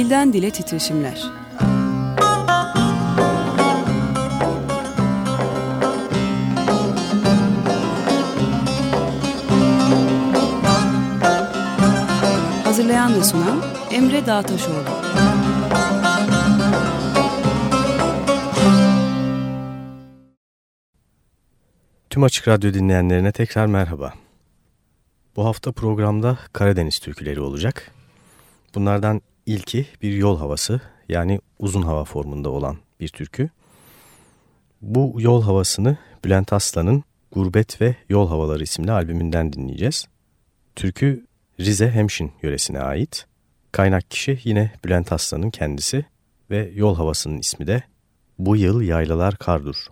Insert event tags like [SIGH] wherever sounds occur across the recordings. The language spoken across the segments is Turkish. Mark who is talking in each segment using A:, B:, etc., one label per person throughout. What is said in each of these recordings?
A: Dilden Dile Titreşimler Hazırlayan ve sunan Emre Dağtaşoğlu
B: Tüm Açık Radyo dinleyenlerine tekrar merhaba. Bu hafta programda Karadeniz türküleri olacak. Bunlardan ilki bir yol havası yani uzun hava formunda olan bir türkü. Bu yol havasını Bülent Aslan'ın Gurbet ve Yol Havaları isimli albümünden dinleyeceğiz. Türkü Rize Hemşin yöresine ait. Kaynak kişi yine Bülent Aslan'ın kendisi ve yol havasının ismi de Bu Yıl Yaylalar Kardur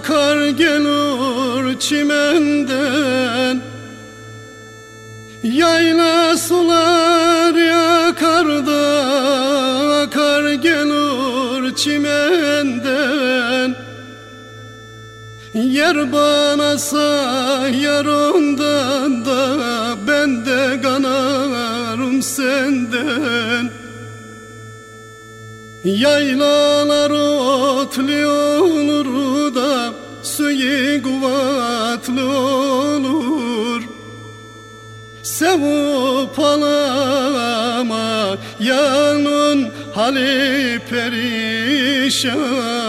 C: akar gelir çimenden. Yayla sular yakar da akar gelir çimenden. Yer bana sayar ondan da ben de kanarım senden. Yaylalar otlu olur suyu kuvvetli olur. Sevup alama yanın hali perişan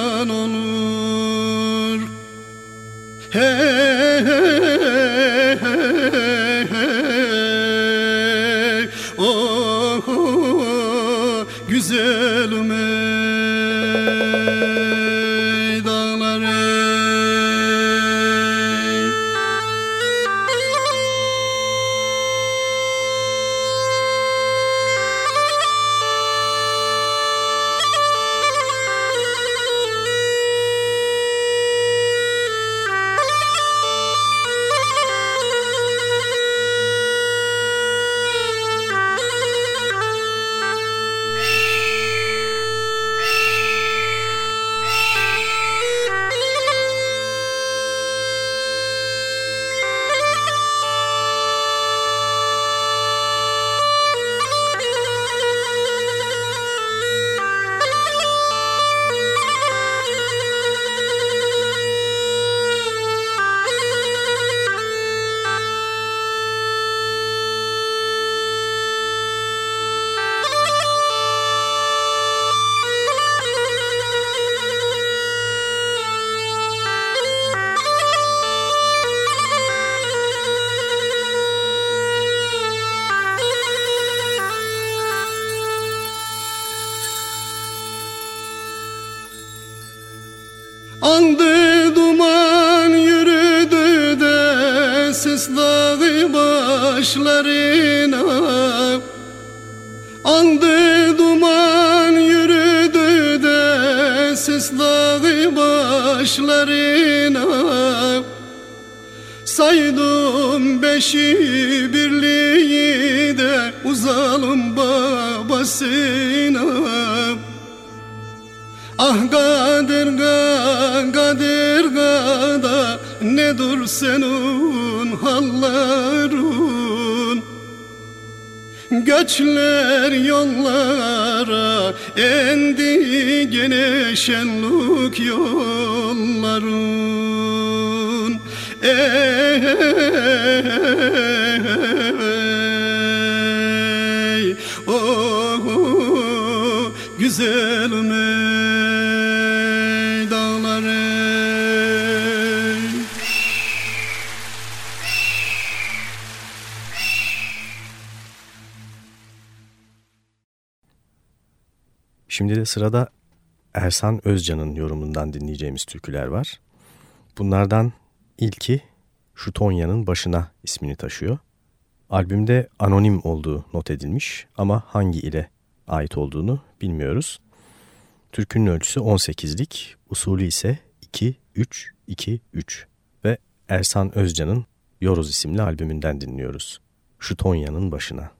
C: başlarına Saydım beşi birliği de uzalım babasına. Ah Kadir Kadir Kada ne nedir senin halların Göçler yollara endi gene şenlik yolların Ey oh, oh güzelim
B: Şimdi de sırada Ersan Özcan'ın yorumundan dinleyeceğimiz türküler var. Bunlardan ilki Şu Tonya'nın Başına ismini taşıyor. Albümde anonim olduğu not edilmiş ama hangi ile ait olduğunu bilmiyoruz. Türkünün ölçüsü 18'lik, usulü ise 2-3-2-3 ve Ersan Özcan'ın Yoruz isimli albümünden dinliyoruz. Şu Tonya'nın Başına.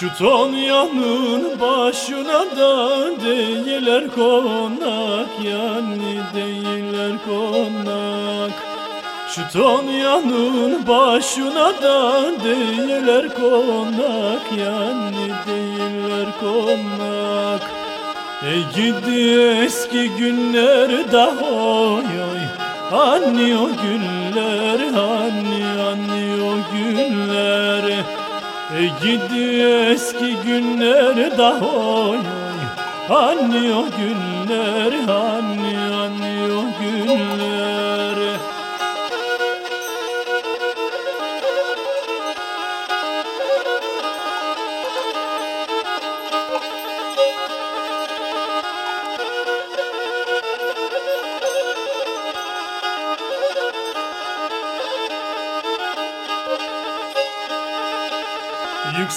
D: Şu Tonya'nın başına da değiller konak yani değiller konak. Şu Tonya'nın başına da değiller konak yani değiller konak. Ey gidi eski günler daha oy oy Hani o günler gidi eski günler daha oy Hani o günler hani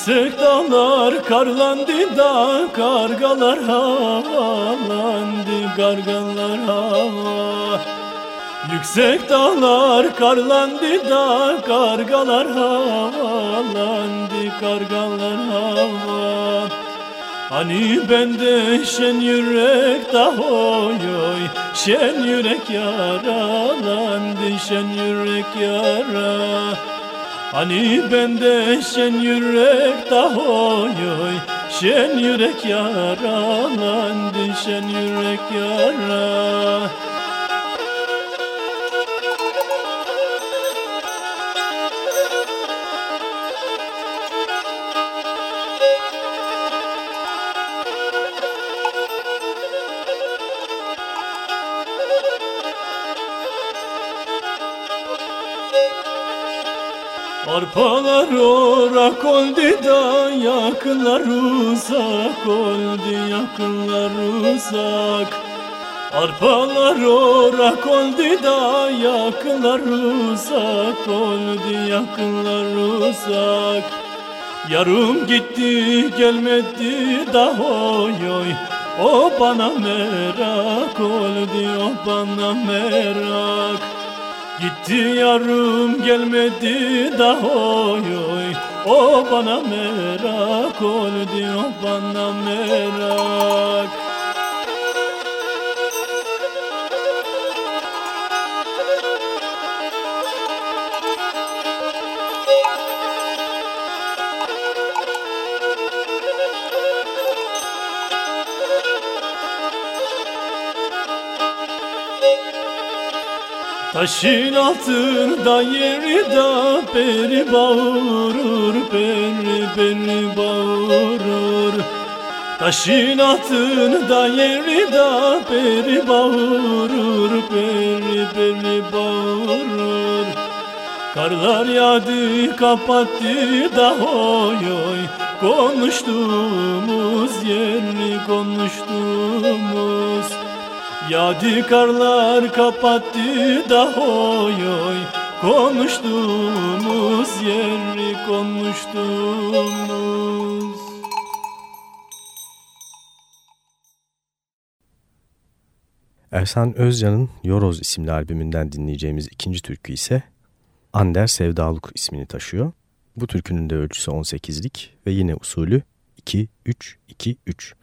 D: Yüksek dağlar karlandı da kargalar havalandı kargalar hava Yüksek dağlar karlandı da kargalar havalandı kargalar hava Hani bende şen yürek da oy oy Şen yürek yaralandı şen yürek yara Hani bende şen yürek da oy oy Şen yürek yaralandı şen yürek yara Arpalar orak oldu da yakınlar uzak oldu yakınlar uzak. Arpalar orak oldu da yakınlar uzak oldu yakınlar uzak. Yarım gitti gelmedi da oy oy. O bana merak oldu o bana merak Gitti yarım gelmedi da oy oy. O bana merak oldu o bana merak Taşın altında yeri da beri bağırır Beri beri bağırır. Taşın altında yeri da beri bağırır Beri beri bağırır. Karlar yağdı kapattı da oy oy. Konuştuğumuz yeri konuştuğumuz Yağdı karlar kapattı da oy oy Konuştuğumuz yeri konuştuğumuz
B: Ersan Özcan'ın Yoroz isimli albümünden dinleyeceğimiz ikinci türkü ise Ander Sevdaluk ismini taşıyor. Bu türkünün de ölçüsü 18'lik ve yine usulü 2-3-2-3.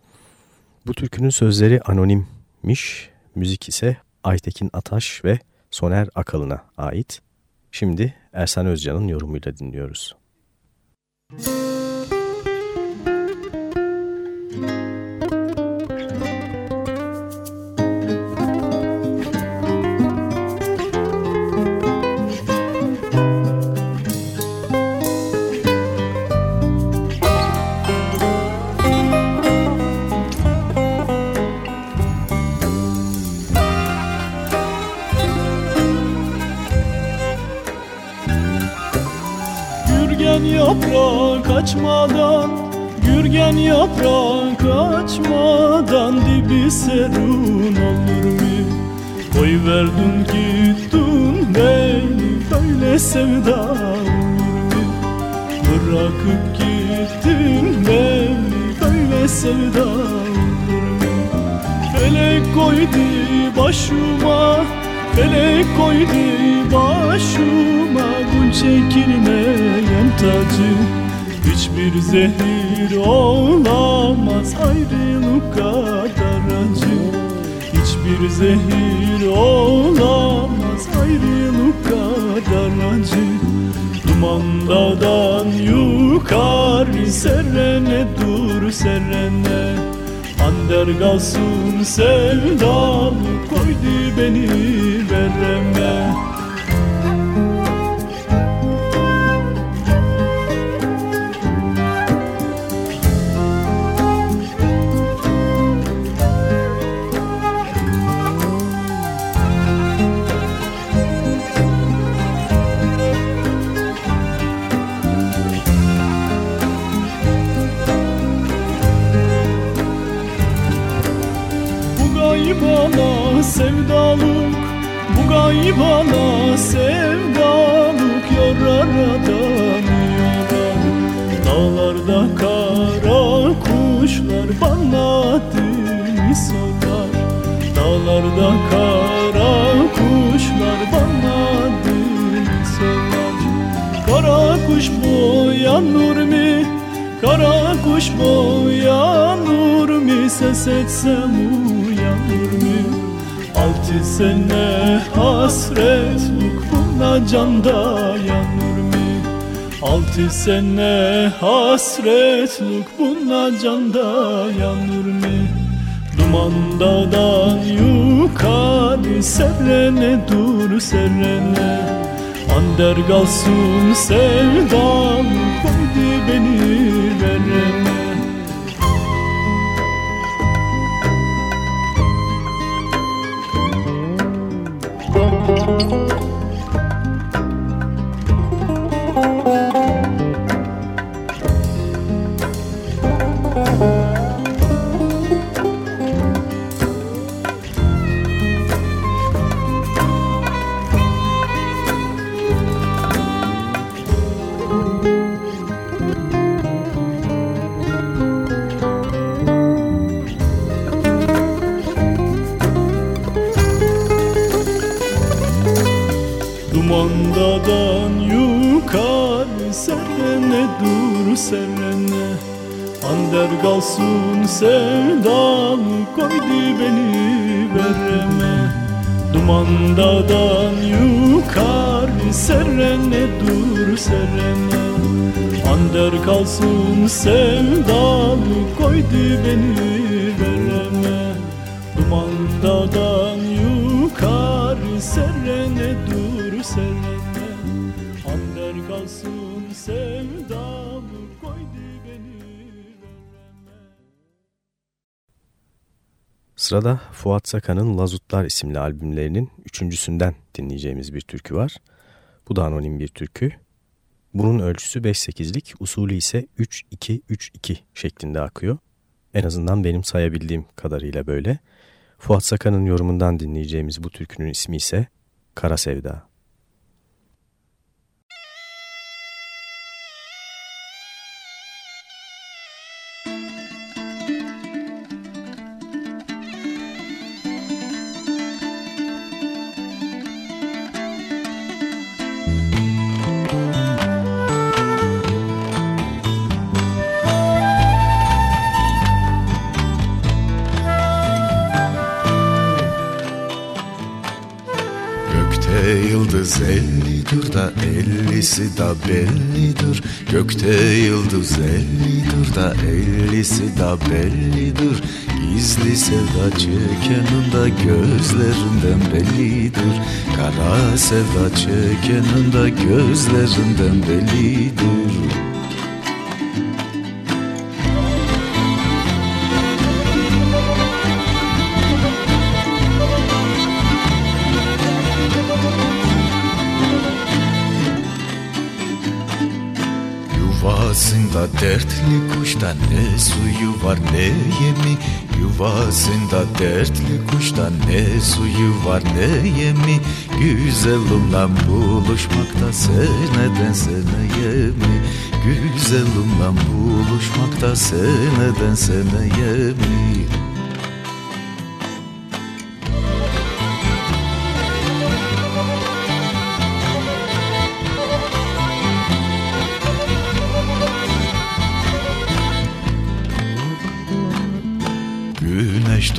B: Bu türkünün sözleri anonimmiş, müzik ise Aytekin Ataş ve Soner Akalın'a ait. Şimdi Ersan Özcan'ın yorumuyla dinliyoruz. Müzik
D: açmadan Gürgen yaprak açmadan Dibi serun olur mu? Koy verdin gittin beni Böyle sevda olur mu? Bırakıp gittin beni Böyle sevda olur mu? Felek koydu başıma Felek koydu başıma bu çekilmeyen tacı Hiçbir zehir olamaz. Ayrılık kadar acı. Hiçbir zehir olamaz. Ayrılık kadar acı. Duman dağdan yukarı serene dur serene. Ander kalsın sevdalı koydu beni vereme sevdalık Bu gaybana sevdalık Yorar adamı yorar Dağlarda kara kuşlar Bana adını sorar Dağlarda kara kuşlar Bana adını sorar Kara kuş boyanır mı? Kara kuş boyanır mı? Ses etsem uyanır mı? Altı sene hasretlik buna canda yanır mı? Altı sene hasretlik buna canda yanır mı? Duman dağdan yukarı serene dur serene Ander kalsın sevdam koydu beni verene Música yukarı serene dur serene Ander kalsın sevdam koydu beni vereme. Dumandadan yukarı serene dur serene. Ander kalsın sevdam koydu beni vereme. Dumandadan yukarı serene dur serene Ander kalsın sevdamı koydu beni
B: Sırada Fuat Sakan'ın Lazutlar isimli albümlerinin üçüncüsünden dinleyeceğimiz bir türkü var. Bu da anonim bir türkü. Bunun ölçüsü 5-8'lik, usulü ise 3-2-3-2 şeklinde akıyor. En azından benim sayabildiğim kadarıyla böyle. Fuat Sakan'ın yorumundan dinleyeceğimiz bu türkünün ismi ise Kara Sevda.
E: Da ellisi da bellidir. Gökte yıldız ellidir da ellisi da bellidir. Gizli sevda çekenin da gözlerinden bellidir. Kara sevda çekenin da gözlerinden bellidir Yuvasında dertli kuştan ne suyu var ne yemi? Yuvasında dertli kuştan ne suyu var ne yemi? Güzelimle buluşmakta seneden seneye mi Güzelimle buluşmakta seneden seneye mi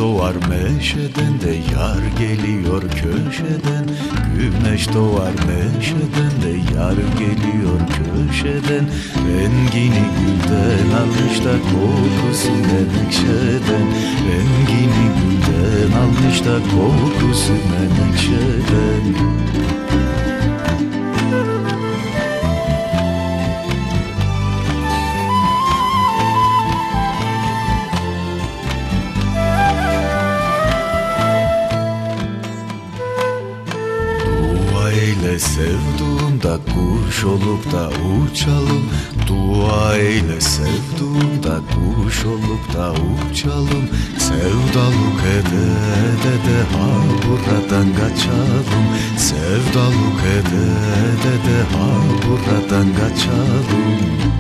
E: doğar meşeden de yar geliyor köşeden. Güneş doğar meşeden de yar geliyor köşeden. Rengini gülden almış da kokusu menekşeden. Rengini gülden almış da kokusu menekşeden sevduğumda kuş olup da uçalım. Dua eyle sevduğumda kuş olup da uçalım. Sevdalık ede ede de ha buradan kaçalım. Sevdalık ede ede de ha buradan kaçalım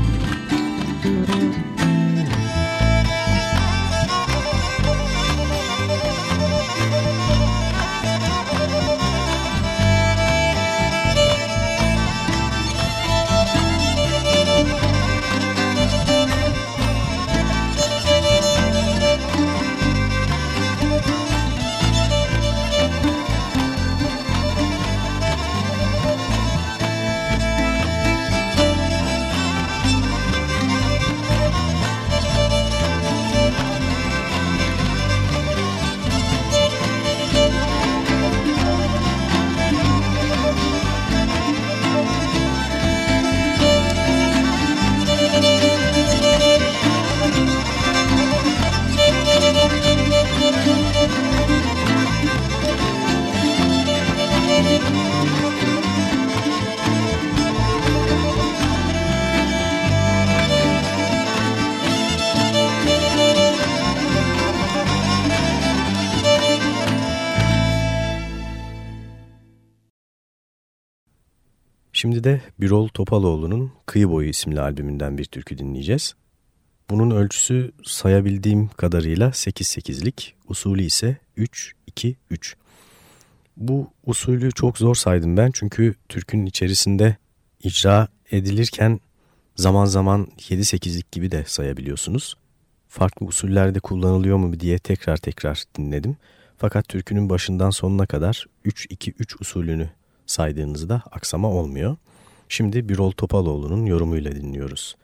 B: Birol Topaloğlu'nun Kıyı Boyu isimli albümünden bir türkü dinleyeceğiz. Bunun ölçüsü sayabildiğim kadarıyla 8-8'lik, usulü ise 3-2-3. Bu usulü çok zor saydım ben çünkü türkünün içerisinde icra edilirken zaman zaman 7-8'lik gibi de sayabiliyorsunuz. Farklı usullerde kullanılıyor mu diye tekrar tekrar dinledim. Fakat türkünün başından sonuna kadar 3-2-3 usulünü saydığınızda aksama olmuyor. Şimdi Birol Topaloğlu'nun yorumuyla dinliyoruz.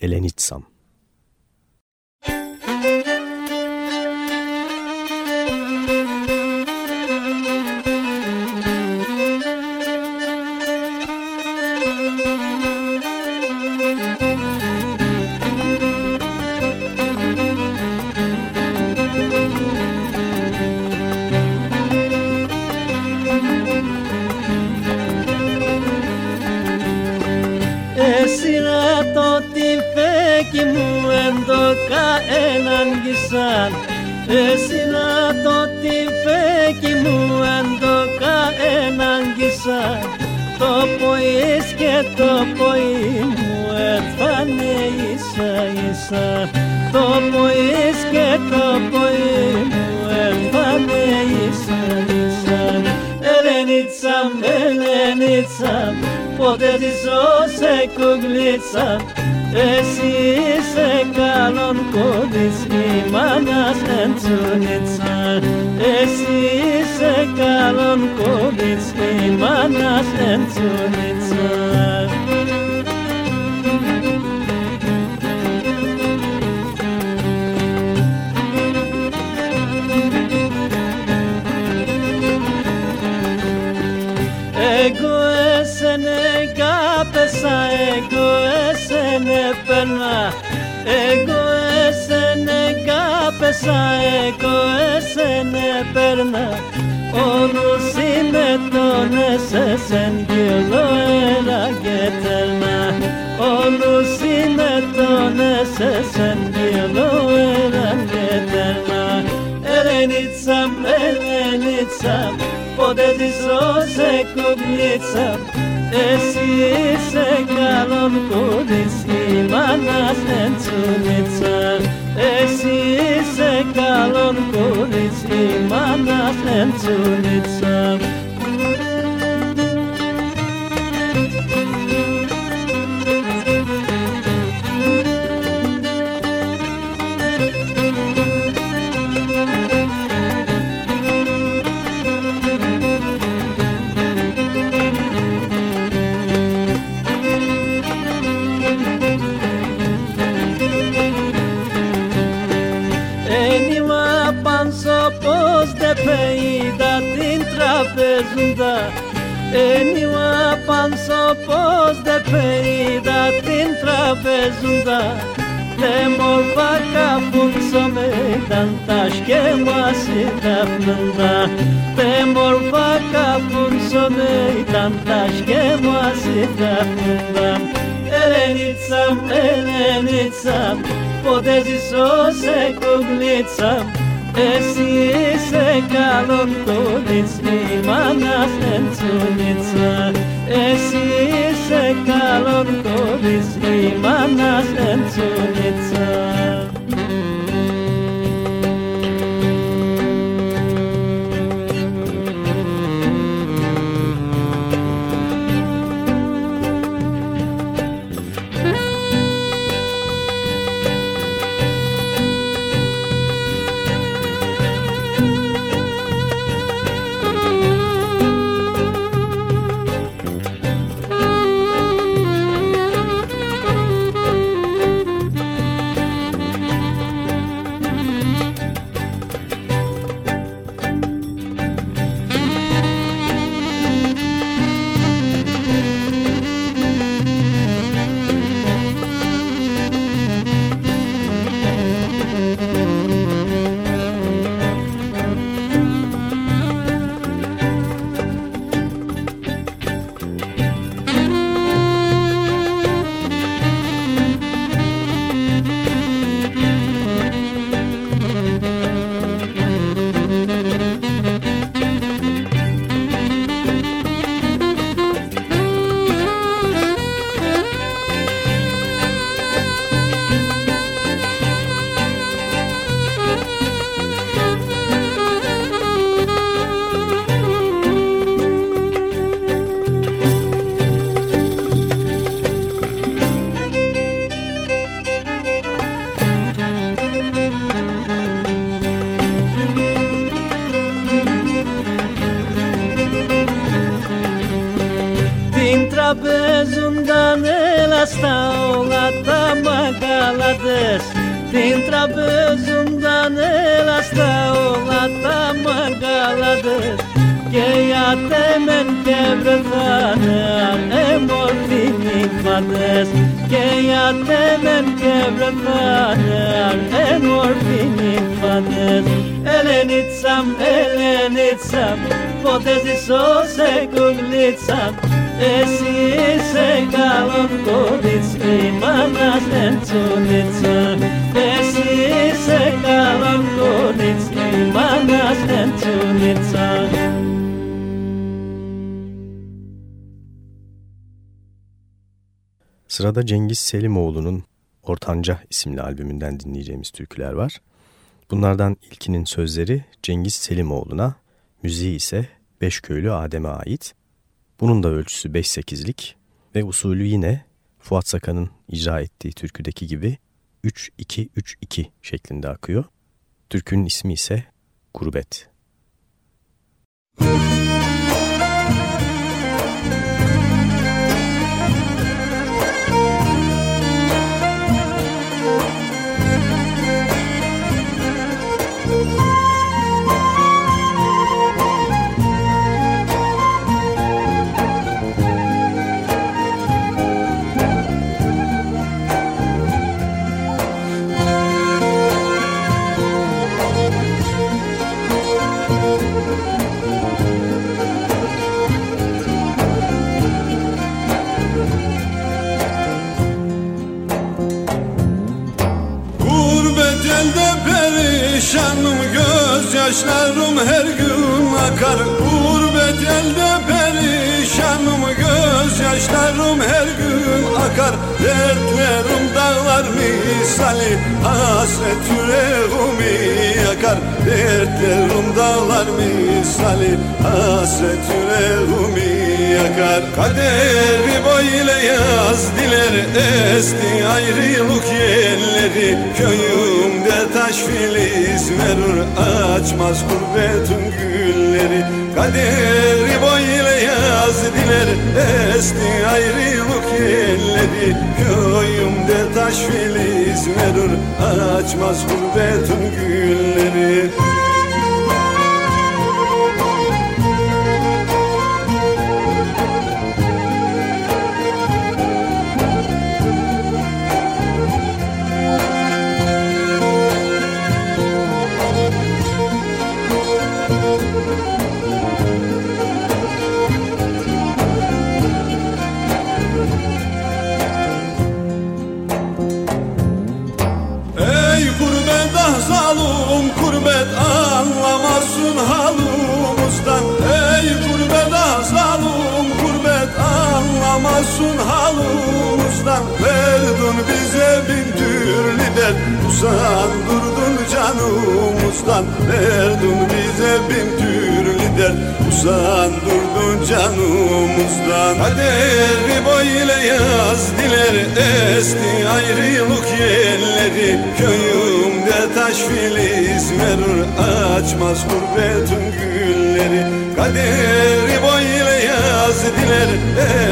B: Elenitsam.
F: Το ποί μου έρθανε ίσα ίσα. Το ποίς και το ποί μου έρθανε ίσα ίσα. Ελενίτσα, Ελενίτσα ποτέ τη ζω σε κουγλίτσα εσύ είσαι καλόν κόβεις η μάνας εντσουνίτσα εσύ είσαι καλόν κόβεις η μάνας εντσουνίτσα Εγώ εσένε κάπεσα, εγώ έπαιρνα Εγώ εσένε κάπεσα, εγώ εσένε περνά Όλους είμαι τον εσέσεν κι όλο έλα και τέλνα Όλους είμαι τον εσέσεν κι όλο έλα και τέλνα Ελένιτσαμ, Ελένιτσαμ, ποτέ τη ζώσε κουμπλίτσαμ εσύ είσαι καλόν κούδης η μάνας εντσουνίτσα εσύ είσαι καλόν κούδης η μάνας εντσουνίτσα Ένιμα Eniwa panso pos de perida tin trapezunda Te molva capul să me dantaș che masi tapnda Te molva capul să me dantaș che masi tapnda Elenica, elenica, podezi so se cugnica Εσύ είσαι καλό κορίτσι, μάνα σεντσουνίτσα. Εσύ είσαι καλό κορίτσι, μάνα σεντσουνίτσα. Εντσουνίτσα Την τραπεζούνταν έλα στα όλα τα μαγκαλατές Την τραπεζούνταν έλα στα όλα τα μαγκαλατές Και για τέμεν και βρεθάνε ανέμορφοι νύχματες Και για τέμεν και βρεθάνε ανέμορφοι νύχματες Ελενίτσα, Ελενίτσα, ποτέ ζήσω σε κουγλίτσα
G: Esi se galon koditz Imanas entzunitza Esi se galon koditz Imanas entzunitza
B: Sırada Cengiz Selimoğlu'nun Ortanca isimli albümünden dinleyeceğimiz türküler var. Bunlardan ilkinin sözleri Cengiz Selimoğlu'na, müziği ise Beşköylü Adem'e ait. Bunun da ölçüsü 5-8'lik ve usulü yine Fuat Sakan'ın icra ettiği türküdeki gibi 3-2-3-2 şeklinde akıyor. Türkünün ismi ise Gurbet. Müzik
H: akar Dertlerim dağlar misali Hasret yüreğimi yakar. Dertlerim dağlar misali Hasret yüreğimi yakar. Kaderi böyle yaz diler Esti ayrılık yerleri. Köyümde taş filiz verir Açmaz gurbetin gülleri. Kaderi böyle yaz diler Esti ayrılık yerleri Köyümde taş filiz verir Açmaz gurbetin gülleri olsun halımızdan Verdin bize bin türlü dert. Usandırdın canımızdan Verdin bize bin türlü dert. Usandırdın canımızdan. Kaderi böyle yaz diler Esti ayrılık yerleri. Köyümde taş filiz verir Açmaz gurbetin gülleri. Kaderi böyle yaz diler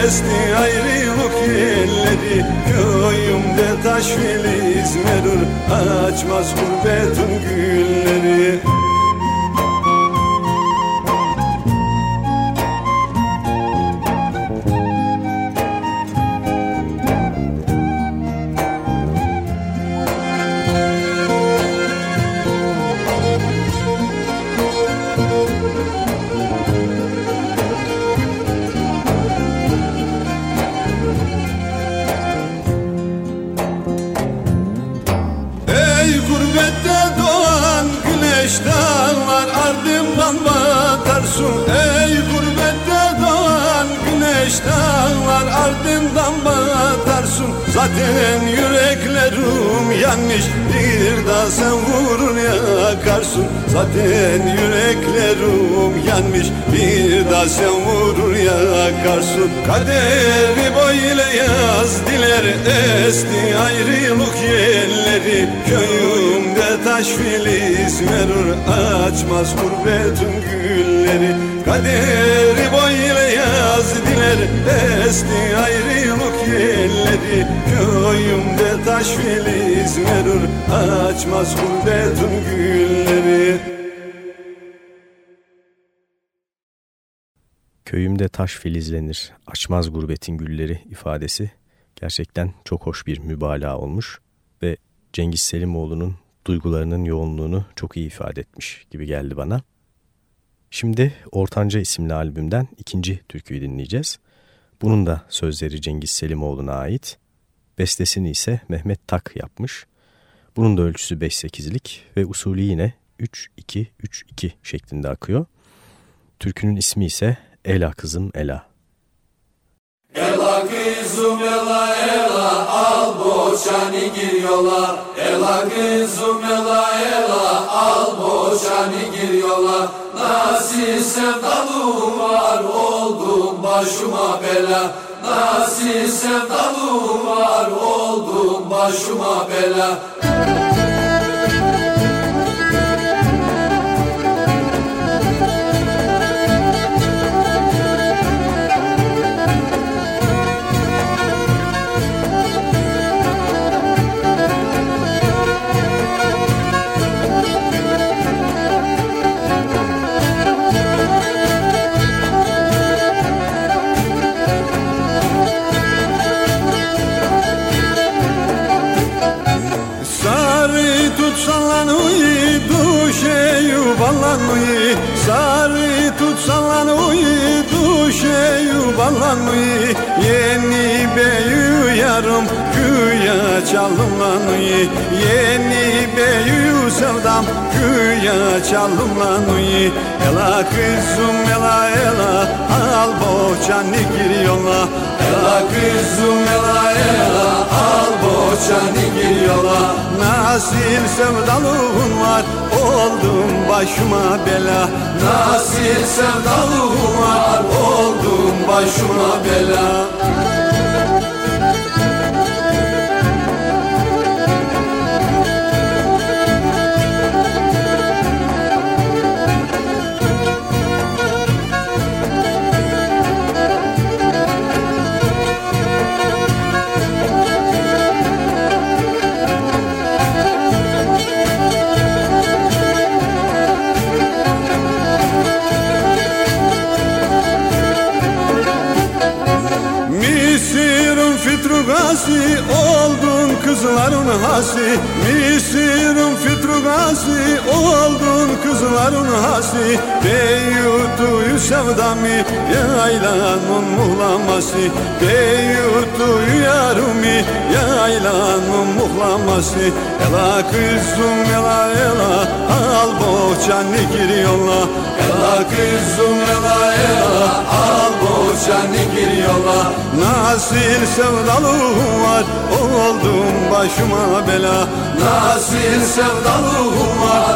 H: Esti ayrılık yerleri Köyümde taş filiz verir Açmaz gurbetin gülleri Zaten yüreklerim yanmış Bir daha sen vurur yakarsın. Zaten yüreklerim yanmış Bir daha sen vurur yakarsın. Kaderi böyle yaz diler Esti ayrılık yerleri. Köyümde taş filiz verir Açmaz gurbetin gülleri. Kaderi böyle Esti ayrılık yerleri Köyümde taş filiz verir Açmaz gurbetin gülleri
B: Köyümde taş filizlenir, açmaz gurbetin gülleri ifadesi gerçekten çok hoş bir mübalağa olmuş ve Cengiz Selimoğlu'nun duygularının yoğunluğunu çok iyi ifade etmiş gibi geldi bana. Şimdi Ortanca isimli albümden ikinci türküyü dinleyeceğiz. Bunun da sözleri Cengiz Selimoğlu'na ait. Bestesini ise Mehmet Tak yapmış. Bunun da ölçüsü 5-8'lik ve usulü yine 3-2-3-2 şeklinde akıyor. Türkünün ismi ise Ela Kızım Ela.
H: Ela kızım ela ela al boşani gir yola Ela kızım ela ela al boşani gir yola Nasıl sevdalım var oldum başıma bela. Nasıl sevdalım var oldum başıma bela duşe yuvarlan uyu Sarı tutsan uyu duşe yuvarlan uyu Yeni beyu yarım güya çalım lan uyu Yeni beyu sevdam güya çalım lan uyu Ela kızım ela ela al boğçanı gir yola Ela kızım ela ela al boğçanı gir yola Nasıl sevdalığın var oldum başıma bela. Nasıl sevdalığın var oldum başıma bela fitrugası oldun kızların hası Misirin fitrugası oldun kızların hası Beyutuyu sevdamı yaylanın muhlaması Beyutuyu yarımı yaylanın muhlaması Ela kızım ela ela al boğçanı gir Ela kızım ela ela al boğçanı gir yola Nasıl sevdalığım var oldum başıma bela. Nasıl sevdalığım var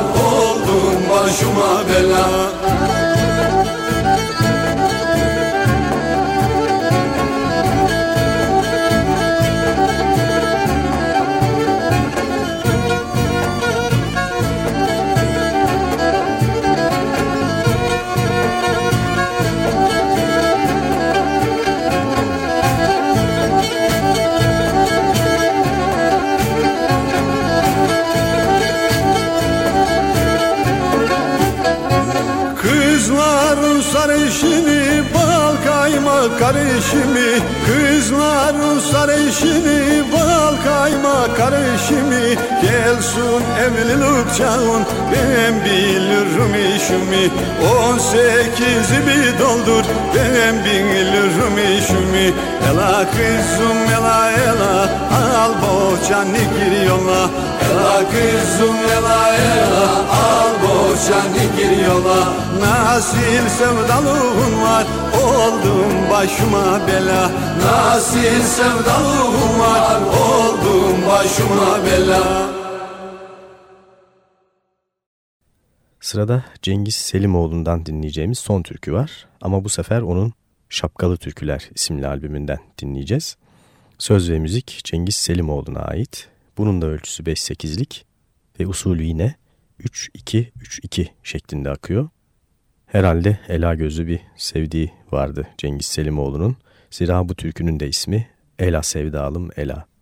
H: karışımı Kızların sarışını bal kaymak karışımı Gelsin evlilik çağın ben bilirim işimi. On sekizi bir doldur ben bilirim işimi. Ela kızım ela ela al boğçanı gir yola Ela kızım ela ela al boğçanı gir yola Nasıl sevdalığın var oldum başıma bela Nasıl sevdalığın var oldum başıma bela
B: Sırada Cengiz Selimoğlu'ndan dinleyeceğimiz son türkü var. Ama bu sefer onun Şapkalı Türküler isimli albümünden dinleyeceğiz. Söz ve müzik Cengiz Selimoğlu'na ait. Bunun da ölçüsü 5-8'lik ve usulü yine 3-2-3-2 şeklinde akıyor. Herhalde Ela gözlü bir sevdiği vardı Cengiz Selimoğlu'nun. Zira bu türkünün de ismi Ela Sevdalım Ela.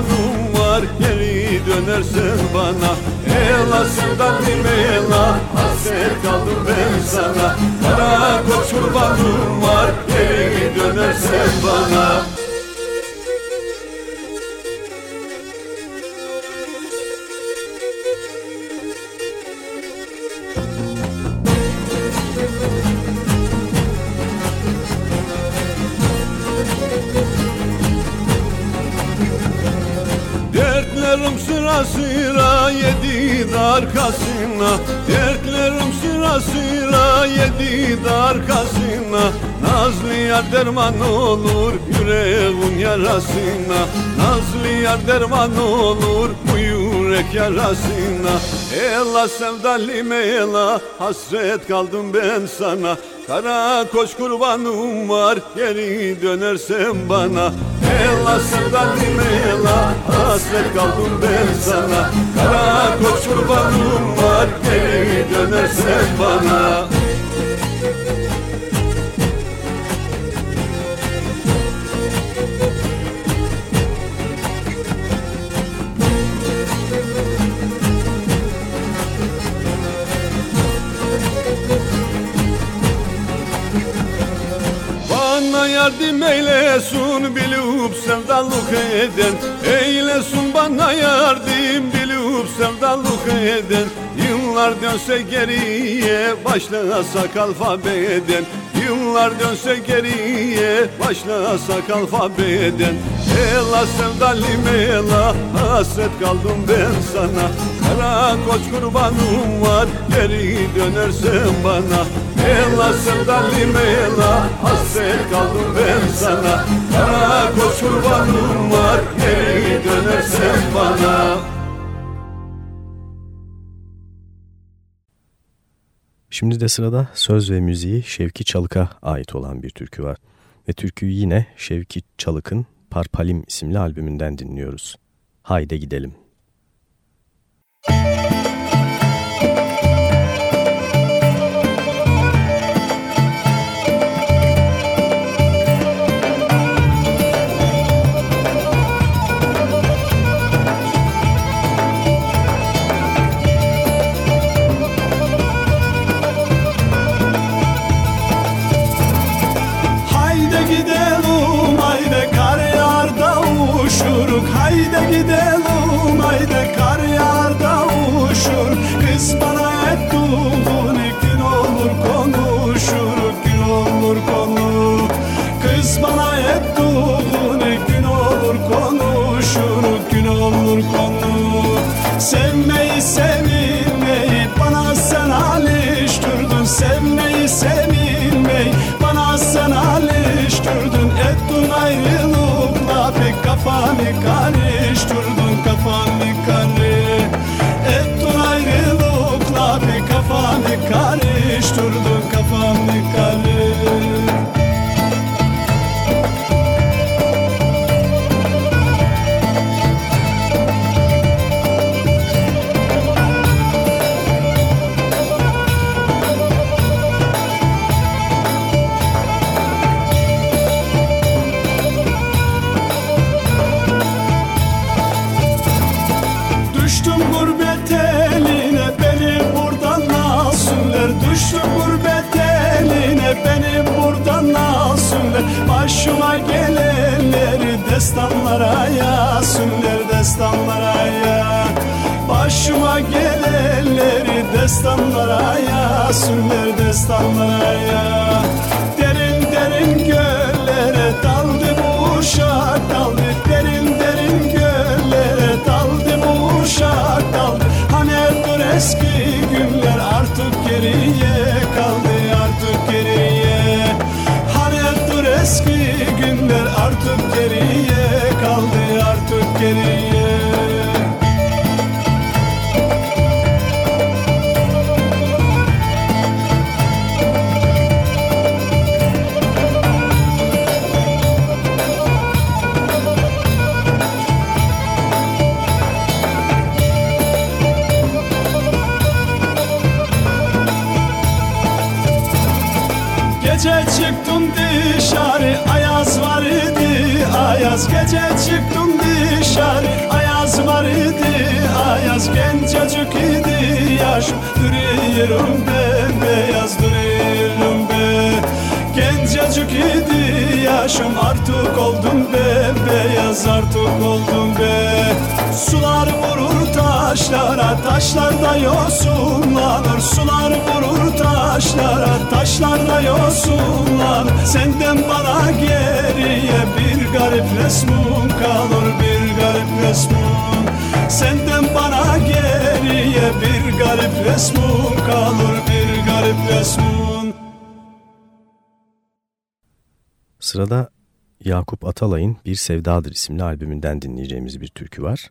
H: Koç derman olur bu yürek yarasına. Ela sevdalim ela hasret kaldım ben sana. Kara koç kurbanım var geri dönersen bana. Ela sevdalim ela hasret kaldım ben sana. Kara koç kurbanım var geri dönersen bana yardım eylesun bilip sevdalık eden. Eylesun bana yardım bilip sevdalık eden. Yıllar dönse geriye başlasak alfabeden. Yıllar dönse geriye başlasak alfabeden. Ela sevdalim ela hasret kaldım ben sana Kara koç kurbanım var geri dönersen bana Ela sevdalim ela hasret kaldım ben sana Kara koç kurbanım var geri dönersen bana
B: Şimdi de sırada söz ve müziği Şevki Çalık'a ait olan bir türkü var. Ve türküyü yine Şevki Çalık'ın Parpalim isimli albümünden dinliyoruz. Haydi gidelim.
I: Haydi [LAUGHS] destanlara yazsınlar Destanlara ya. Derin derin göllere
D: taşlara Taşlarda yosunlanır Senden bana geriye Bir garip resmin kalır Bir garip resmin Senden bana geriye Bir garip resmin kalır Bir garip resmin
B: Sırada Yakup Atalay'ın Bir Sevdadır isimli albümünden dinleyeceğimiz bir türkü var.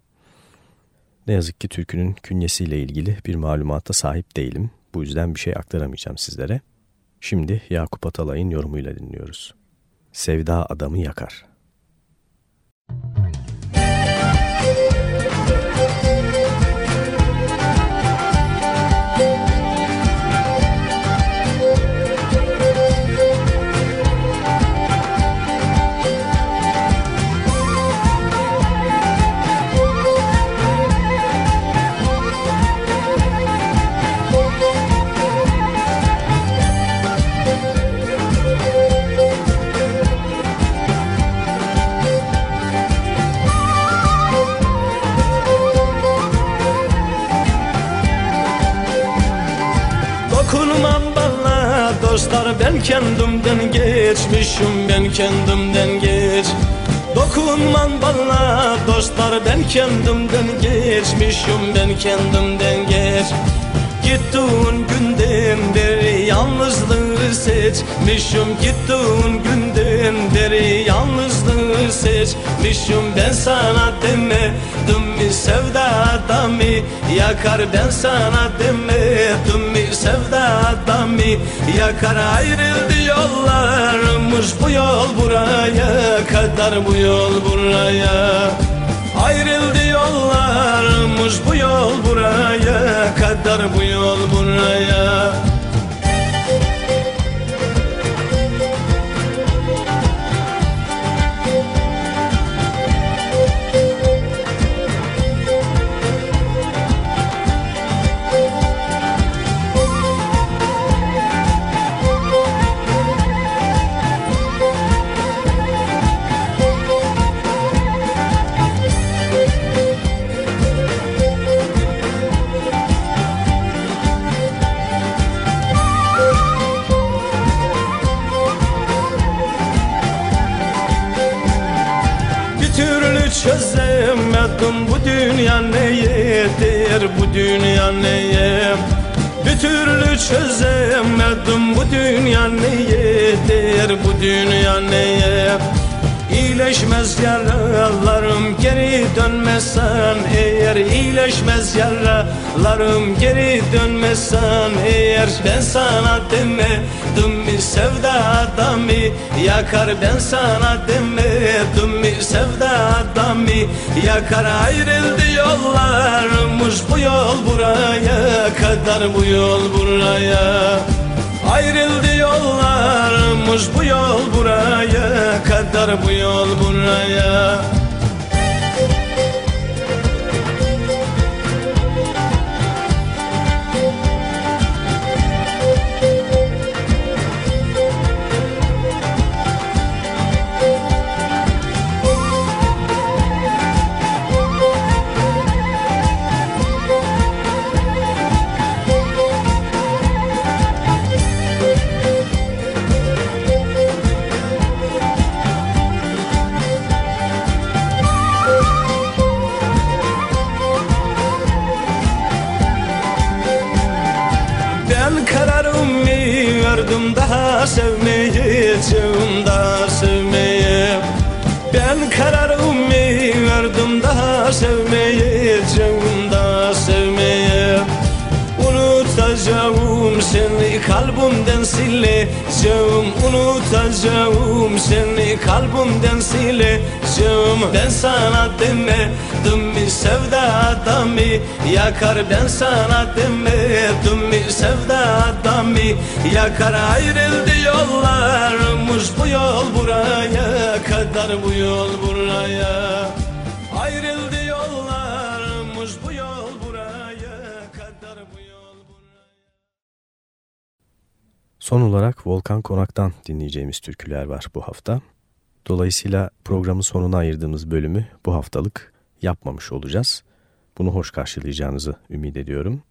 B: Ne yazık ki türkünün künyesiyle ilgili bir malumata sahip değilim. Bu yüzden bir şey aktaramayacağım sizlere. Şimdi Yakup Atalay'ın yorumuyla dinliyoruz. Sevda adamı yakar.
G: Dokunmam ben kendimden geçmişim ben kendimden geç. Dokunman bana dostlar ben kendimden geçmişim ben kendimden geç. Gittiğin günden beri yalnızlığı seçmişim Gittiğin günden beri yalnızlığı seçmişim Ben sana demedim mi? Sevdadan mi Yakar ben sana demedim mi? Sevdadan mi Yakar ayrıldı yollarımız bu yol buraya kadar bu yol buraya. Ayrıldı yollarımız bu yol buraya kadar bu yol buraya bu dünya neye? Bir türlü çözemedim bu dünya neyedir bu dünya neye? İyileşmez yaralarım geri dönmezsen eğer. İyileşmez yaralarım geri dönmezsen eğer. Ben sana demedim mi sevdadan mi yakar Ben sana demedim mi? Sevdadan mi yakar Ayrıldı yollarımız bu yol buraya kadar bu yol buraya. Ayrıldı yollarımız bu yol buraya kadar bu yol buraya verdim daha sevmeyeceğim daha sevmeye Ben kararımı verdim daha sevmeyeceğim daha sevmeye Unutacağım seni kalbimden sileceğim Unutacağım seni kalbimden sileceğim aşığım Ben sana demedim mi? Sevda adamı Yakar ben sana demedim mi? Sevda adamı Yakar ayrıldı yollarmış bu yol buraya Kadar bu yol buraya. Ayrıldı yollarmış bu yol buraya Kadar bu yol buraya.
B: Son olarak Volkan Konak'tan dinleyeceğimiz türküler var bu hafta. Dolayısıyla programın sonuna ayırdığımız bölümü bu haftalık yapmamış olacağız. Bunu hoş karşılayacağınızı ümit ediyorum.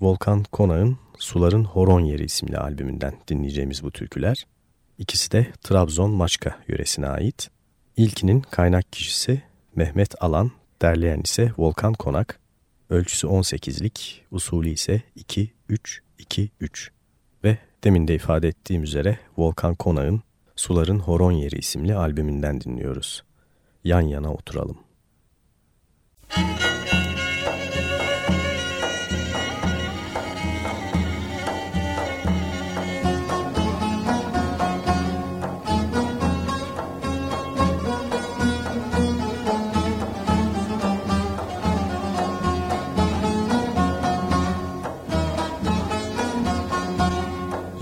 B: Volkan Konak'ın Suların Horon Yeri isimli albümünden dinleyeceğimiz bu türküler. İkisi de Trabzon Maçka yöresine ait. İlkinin kaynak kişisi Mehmet Alan, derleyen ise Volkan Konak. Ölçüsü 18'lik, usulü ise 2-3-2-3 ve demin de ifade ettiğim üzere Volkan Konak'ın Suların Horon Yeri isimli albümünden dinliyoruz. Yan yana oturalım. Müzik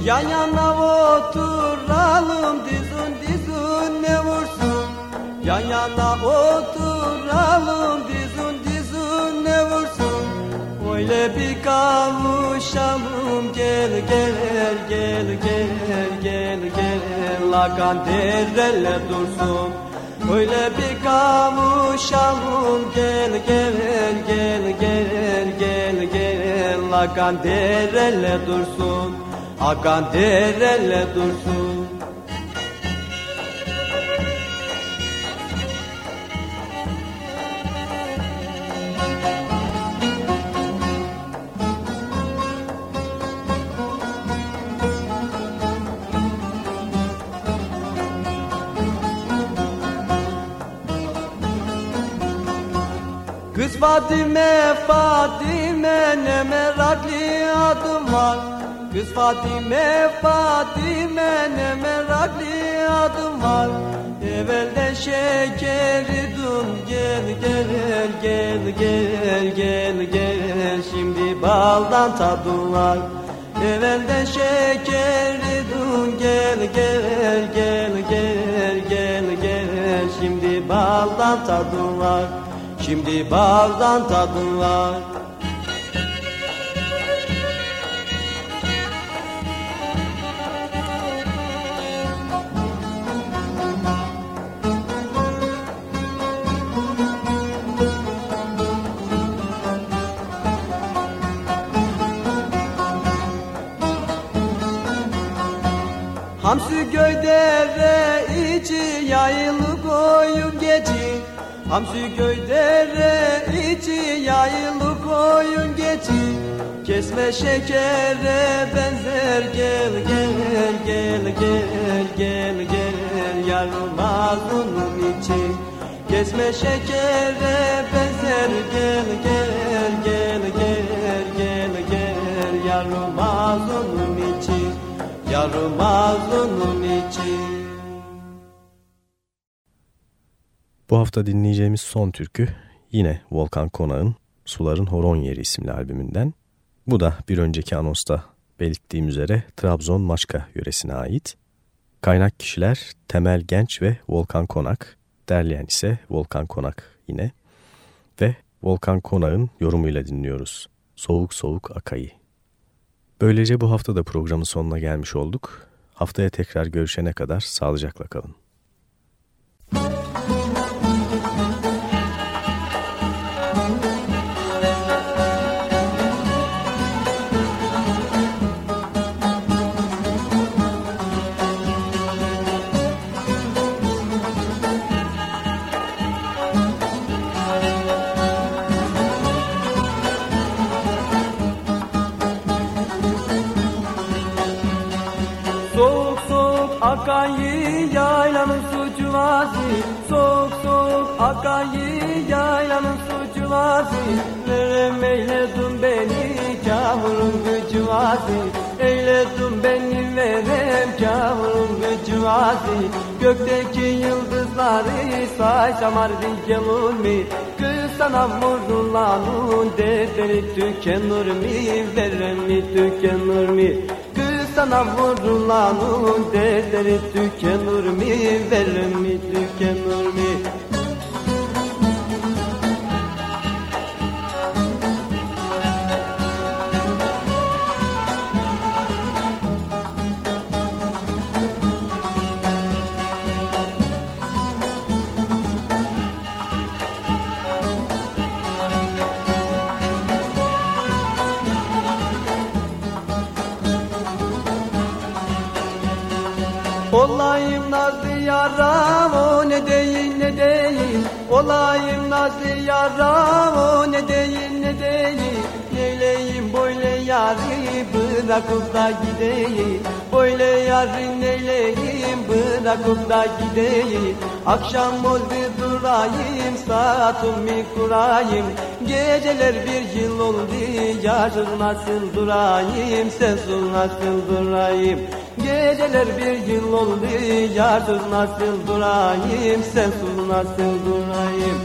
F: Yan yana oturalım dizun dizun ne vursun Yan yana oturalım dizun dizun ne vursun Öyle bir kavuşalım gel gel gel gel gel gel Lakan derrele dursun Öyle bir kavuşalım gel gel gel gel gel gel Lakan derrele dursun akan derele dursun. Kız Fatime Fatime ne meraklı adım var Kız Fatime Fatime ne meraklı adım var Evvelden şekeri dun gel gel gel gel gel gel Şimdi baldan tadım var Evvelden şekeri dun gel gel gel gel gel gel Şimdi baldan tadım var Şimdi baldan tadım var Hamsi göydere içi yayılı koyun geçi Kesme şekere benzer gel gel gel gel gel gel Yarım ağzının içi Kesme şekere benzer gel gel gel gel gel gel Yarım ağzının içi Yarımaz onun için.
B: Bu hafta dinleyeceğimiz son türkü yine Volkan Konak'ın Suların Horon Yeri isimli albümünden. Bu da bir önceki anonsta belirttiğim üzere Trabzon Maçka yöresine ait. Kaynak kişiler Temel Genç ve Volkan Konak, derleyen ise Volkan Konak yine. Ve Volkan Konak'ın yorumuyla dinliyoruz. Soğuk Soğuk Akayı. Böylece bu hafta da programın sonuna gelmiş olduk. Haftaya tekrar görüşene kadar sağlıcakla kalın.
F: Akayı yaylanın su cuvazı Soğuk soğuk akayı yaylanın su cuvazı Verem eyledin beni kavurun gücü vazı Eyledin beni verem kavurun gücü vazı Gökteki yıldızları saysam ardı gelur mi sana vurdulanın derdleri tükenir mi Verem mi tükenir mi sana vurulanın dertleri tükenir mi verir mi tükenir mi? Nazlı yaram o ne değil ne değil? Olayım nazlı yaram o ne değil ne değil? Neyleyim böyle yari bırakıp da gideyim. Böyle yarı neyleyim bırakıp da gideyim. Akşam oldu durayım saatimi kurayım. Geceler bir yıl oldu yaşır nasıl durayım Sensiz nasıl durayım Geceler bir yıl oldu yarsız nasıl durayım? Sensiz nasıl durayım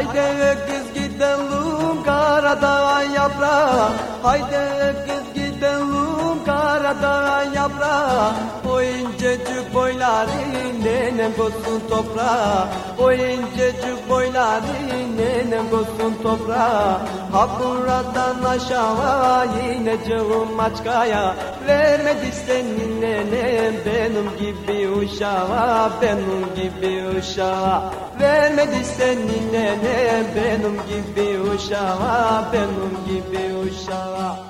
F: Haydi kız gidelim Karadağ yaprağı. Haydi kız gidelim Karadağ yaprağı. O incecik boyları nenem koysun toprağa O incecik boyları nenem koysun toprağa Ha buradan aşağı ineceğim Maçkaya Vermedi senin nenem benim gibi uşağa Benim gibi uşağa Vermedi senin nenem benim gibi uşağa Benim gibi uşağa